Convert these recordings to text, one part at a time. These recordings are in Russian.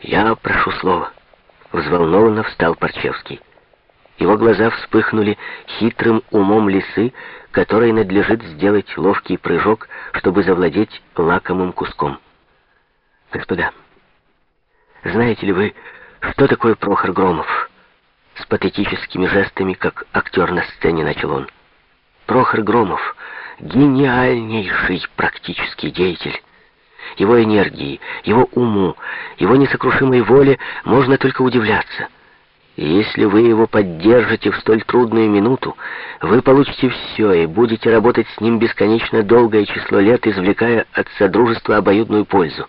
«Я прошу слова». Взволнованно встал Парчевский. Его глаза вспыхнули хитрым умом лисы, которой надлежит сделать ловкий прыжок, чтобы завладеть лакомым куском. «Господа, знаете ли вы, что такое Прохор Громов?» С патетическими жестами, как актер на сцене, начал он. «Прохор Громов — гениальнейший практический деятель» его энергии, его уму, его несокрушимой воле можно только удивляться. И если вы его поддержите в столь трудную минуту, вы получите все и будете работать с ним бесконечно долгое число лет, извлекая от содружества обоюдную пользу.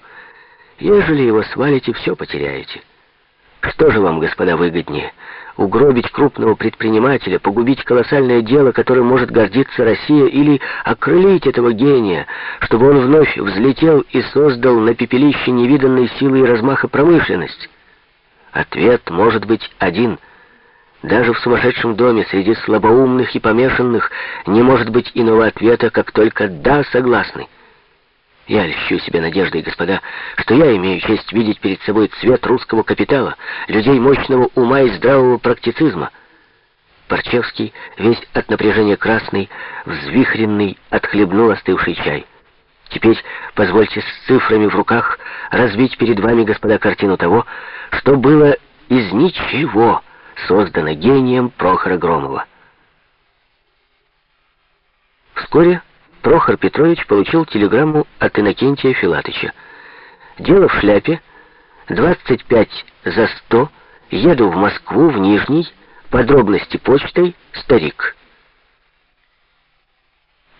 Ежели его свалите, все потеряете. Что же вам, господа, выгоднее? Угробить крупного предпринимателя, погубить колоссальное дело, которым может гордиться Россия, или окрылить этого гения, чтобы он вновь взлетел и создал на пепелище невиданной силы и размаха промышленность? Ответ может быть один. Даже в сумасшедшем доме среди слабоумных и помешанных не может быть иного ответа, как только «да, согласны». Я льщу себе надеждой, господа, что я имею честь видеть перед собой цвет русского капитала, людей мощного ума и здравого практицизма. Парчевский, весь от напряжения красный, взвихренный, отхлебнул остывший чай. Теперь позвольте с цифрами в руках развить перед вами, господа, картину того, что было из ничего создано гением Прохора Громова. Вскоре Прохор Петрович получил телеграмму от Иннокентия Филатыча. «Дело в шляпе. 25 за 100. Еду в Москву, в Нижний. Подробности почтой. Старик».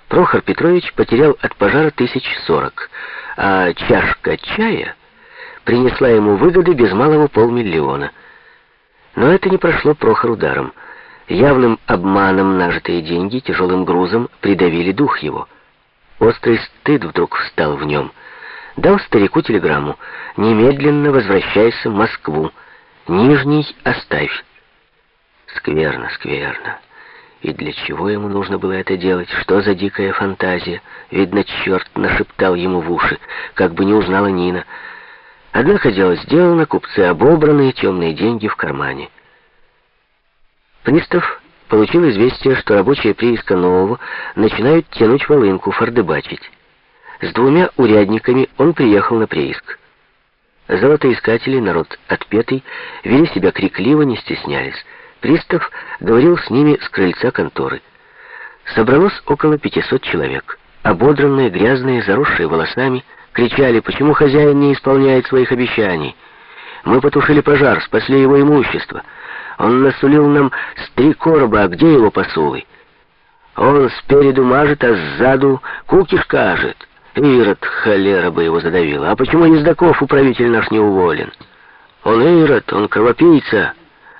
Прохор Петрович потерял от пожара тысяч сорок, а чашка чая принесла ему выгоды без малого полмиллиона. Но это не прошло Прохору даром. Явным обманом нажитые деньги тяжелым грузом придавили дух его. Острый стыд вдруг встал в нем. Дал старику телеграмму. «Немедленно возвращайся в Москву. Нижний оставь». Скверно, скверно. И для чего ему нужно было это делать? Что за дикая фантазия? Видно, черт нашептал ему в уши, как бы не узнала Нина. Однако дело сделано, купцы обобраны, темные деньги в кармане. Пристав получил известие, что рабочие прииска Нового начинают тянуть волынку, фордебачить. С двумя урядниками он приехал на прииск. Золотоискатели, народ отпетый, вели себя крикливо, не стеснялись. Пристав говорил с ними с крыльца конторы. Собралось около 500 человек. Ободранные, грязные, заросшие волосами, кричали, почему хозяин не исполняет своих обещаний. Мы потушили пожар, спасли его имущество. Он насулил нам с три короба, а где его посулы? Он спереду мажет, а сзаду кукиш кажет. Ирод, холера бы его задавила. А почему Ездаков управитель наш не уволен? Он Ирод, он кровопийца.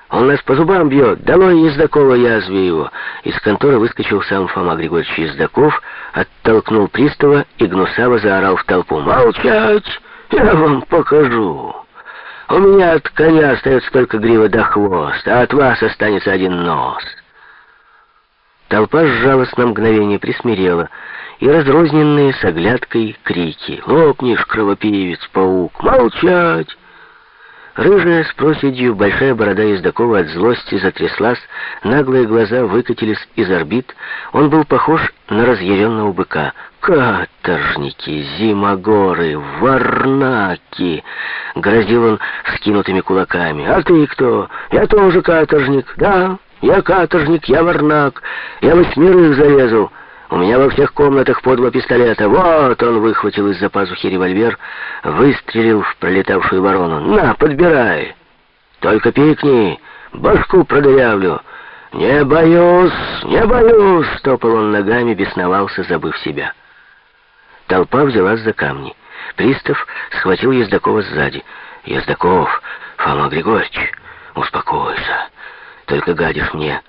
Он нас по зубам бьет. Долой Ездакова язве его. Из конторы выскочил сам Фома Григорьевич Ездаков, оттолкнул пристава и гнусаво заорал в толпу. «Молчать! Я вам покажу!» У меня от коня остается только грива до хвост, а от вас останется один нос. Толпа сжалась на мгновение, присмирела, и разрозненные с оглядкой крики. «Лопнешь, кровопивец, паук! Молчать!» Рыжая с проседью, большая борода Ездакова от злости затряслась, наглые глаза выкатились из орбит. Он был похож на разъяренного быка. «Каторжники, зимогоры, варнаки!» — грозил он скинутыми кулаками. «А ты кто? Я тоже каторжник. Да, я каторжник, я варнак. Я восьмерых зарезал». У меня во всех комнатах по два пистолета. Вот он выхватил из-за пазухи револьвер, выстрелил в пролетавшую ворону. На, подбирай. Только пикни, башку продырявлю. Не боюсь, не боюсь, стопал он ногами, бесновался, забыв себя. Толпа взялась за камни. Пристав схватил Ездакова сзади. «Ездаков, Фома Григорьевич, успокойся, только гадишь мне»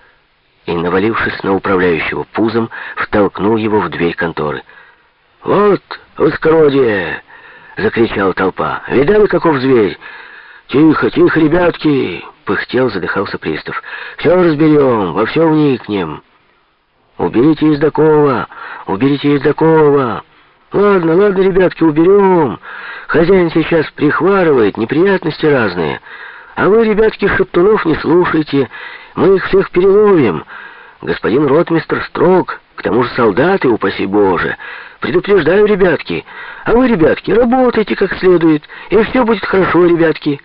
и, навалившись на управляющего пузом, втолкнул его в дверь конторы. «Вот, воскородие!» — закричала толпа. «Видали, каков зверь?» «Тихо, тихо, ребятки!» — пыхтел, задыхался пристав. «Все разберем, во все вникнем!» «Уберите Ездакова! Уберите Ездакова!» Ладно, ладно, ребятки, уберем. Хозяин сейчас прихварывает, неприятности разные. А вы, ребятки, шептунов не слушайте. Мы их всех переловим. Господин ротмистр строг, к тому же солдаты, упаси Боже. Предупреждаю, ребятки. А вы, ребятки, работайте как следует, и все будет хорошо, ребятки».